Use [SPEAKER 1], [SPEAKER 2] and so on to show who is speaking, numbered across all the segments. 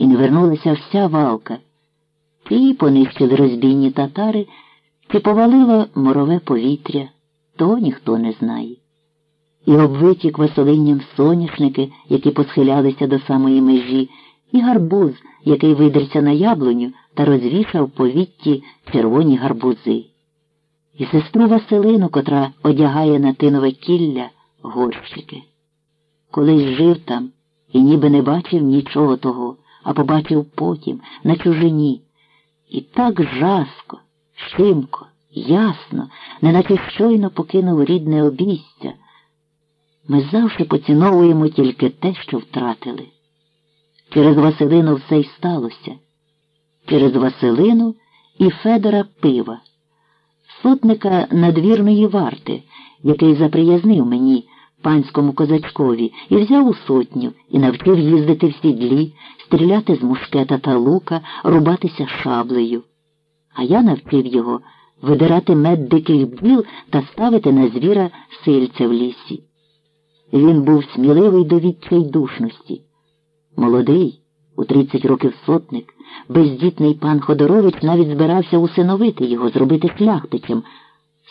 [SPEAKER 1] і не вернулася вся валка. Ті понищили розбійні татари, чи повалило морове повітря, то ніхто не знає. І обвиті квасолинням соняшники, які посхилялися до самої межі, і гарбуз, який видерся на яблуню та розвішав по вітті червоні гарбузи, і сестру Василину, котра одягає на тинове кілля горщики. Колись жив там і ніби не бачив нічого того, а побачив потім на чужині. І так жаско, щимко, ясно, неначе щойно покинув рідне обійстя. Ми завжди поціновуємо тільки те, що втратили. Через Василину все й сталося. Через Василину і Федора пива, сотника надвірної варти, який заприязнив мені, панському козачкові, і взяв у сотню, і навчив їздити в сідлі, стріляти з мушкета та лука, рубатися шаблею. А я навчив його видирати мед диких бджіл та ставити на звіра сильце в лісі. Він був сміливий до відчайдушності. Молодий, у 30 років сотник, бездітний пан Ходорович навіть збирався усиновити його, зробити шляхтичем.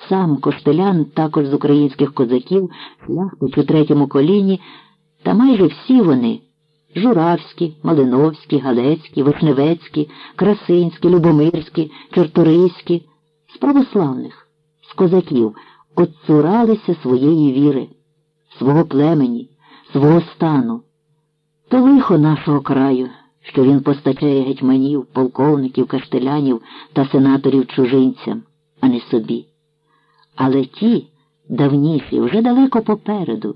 [SPEAKER 1] Сам Коштелян, також з українських козаків, шляхтич у третьому коліні, та майже всі вони Журавські, Малиновські, Галецькі, Вишневецькі, Красинські, Любомирські, Чорториські, з православних, з козаків, отцуралися своєї віри, свого племені, свого стану. То лихо нашого краю, що він постачає гетьманів, полковників, каштелянів та сенаторів чужинцям, а не собі. Але ті, давніші, вже далеко попереду,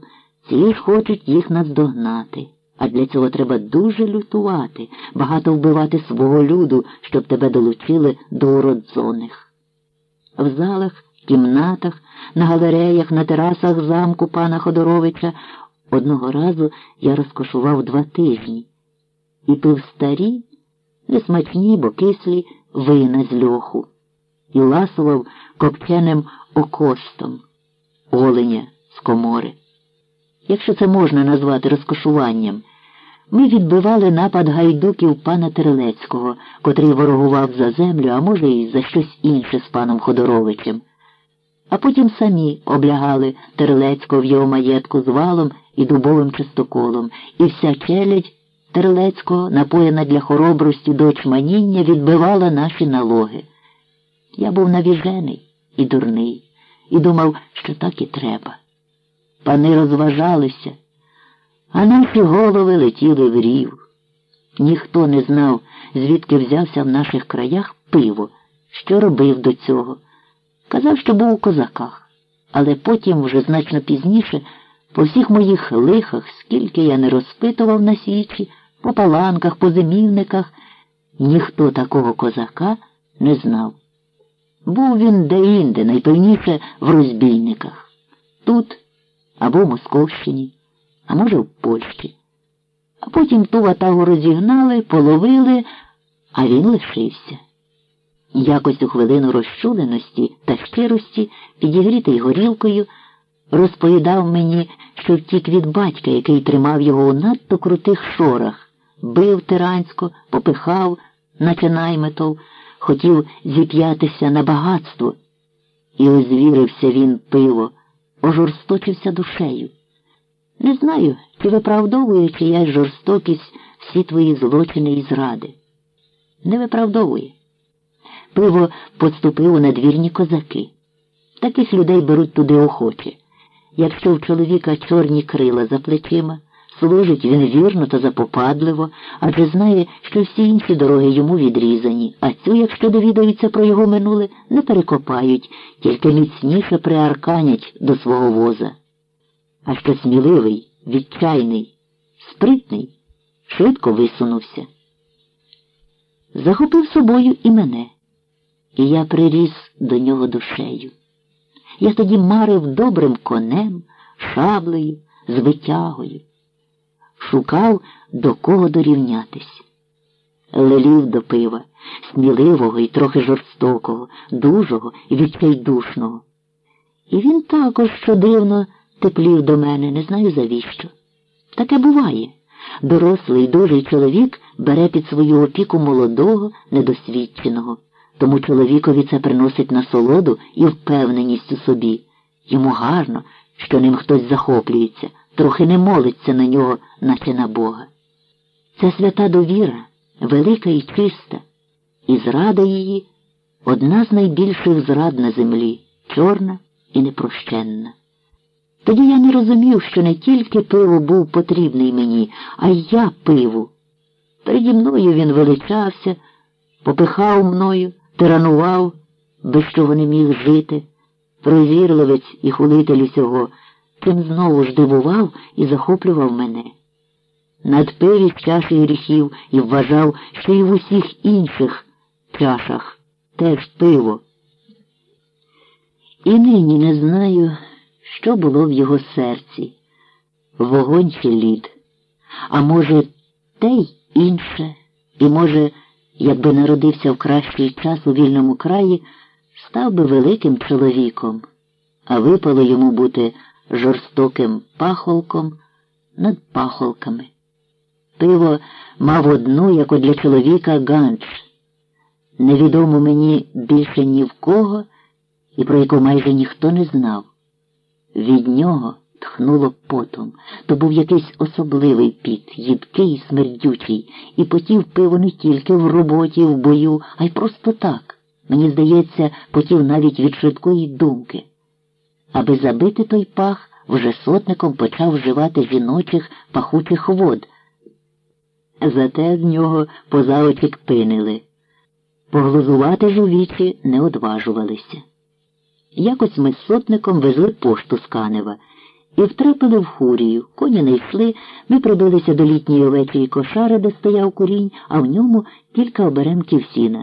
[SPEAKER 1] ці хочуть їх наздогнати. А для цього треба дуже лютувати, багато вбивати свого люду, щоб тебе долучили до уродзоних. В залах, кімнатах, на галереях, на терасах замку пана Ходоровича одного разу я розкошував два тижні і пив старі, несмачні, бо кислі вина з льоху і ласував копченим окостом оленя з комори. Якщо це можна назвати розкошуванням, ми відбивали напад гайдуків пана Терелецького, котрий ворогував за землю, а може, і за щось інше з паном Ходоровичем. А потім самі облягали Терелецького в його маєтку з валом і дубовим чистоколом, і вся челядь Терелецького, напоєна для хоробрості до очманіння, відбивала наші налоги. Я був навіжений і дурний, і думав, що так і треба. Пани розважалися, а наші голови летіли в рів. Ніхто не знав, звідки взявся в наших краях пиво, що робив до цього. Казав, що був у козаках, але потім, вже значно пізніше, по всіх моїх лихах, скільки я не розпитував на січі, по паланках, по зимівниках, ніхто такого козака не знав. Був він де-інде, найпевніше в розбійниках. Тут або в Московщині, а може, в Польщі. А потім ту ватагу розігнали, половили, а він лишився. Якось у хвилину розчуленості та щирості, підігрітий горілкою, розповідав мені, що втік від батька, який тримав його у надто крутих шорах, бив тирансько, попихав, наче наймитов, хотів зіп'ятися на багатство. І озвірився він пиво, ожорсточився душею. Не знаю, чи виправдовує чиясь жорстокість всі твої злочини і зради. Не виправдовує. Пиво подступив у надвірні козаки. Таких людей беруть туди охоче. Якщо в чоловіка чорні крила за плечима, служить він вірно та запопадливо, адже знає, що всі інші дороги йому відрізані, а цю, якщо довідаються про його минуле, не перекопають, тільки міцніше приарканять до свого воза. А що сміливий, відчайний, спритний, швидко висунувся. Захопив собою і мене, і я приріс до нього душею. Я тоді марив добрим конем, шаблею, звитягою, шукав, до кого дорівнятись. Лелів до пива, сміливого і трохи жорстокого, дужого і відчайдушного. І він також, що дивно, теплів до мене, не знаю завіщо. Таке буває. Дорослий дужий чоловік бере під свою опіку молодого, недосвідченого, тому чоловікові це приносить насолоду і впевненість у собі. Йому гарно, що ним хтось захоплюється, трохи не молиться на нього, наче на Бога. Це свята довіра, велика і чиста, і зрада її одна з найбільших зрад на землі, чорна і непрощенна. Тоді я не розумів, що не тільки пиво був потрібний мені, а й я пиву. Переді мною він величався, попихав мною, тиранував, без чого не міг жити, прозірливець і хулитель усього, тим знову ж дивував і захоплював мене. Надпив із чаші гріхів і вважав, що і в усіх інших чашах теж пиво. І нині не знаю, що було в його серці, вогонь чи лід, а може, те й інше, і, може, якби народився в кращий час у вільному краї, став би великим чоловіком, а випало йому бути жорстоким пахолком над пахолками. Пиво мав одну, як для чоловіка, ганч, невідому мені більше ні в кого і про яку майже ніхто не знав. Від нього тхнуло потом. То був якийсь особливий піт, їдкий смердючий, і потів пиво не тільки в роботі, в бою, а й просто так. Мені здається, потів навіть від швидкої думки. Аби забити той пах, вже сотником почав вживати жіночих пахучих вод. Зате з нього поза очі кпинили. Поглузувати ж у вічі не одважувалися. Якось ми з сотником везли пошту з Канева і втрапили в хурію. Коні не йшли, ми пробилися до літньої овечої кошари, де стояв курінь, а в ньому кілька оберемків сіна.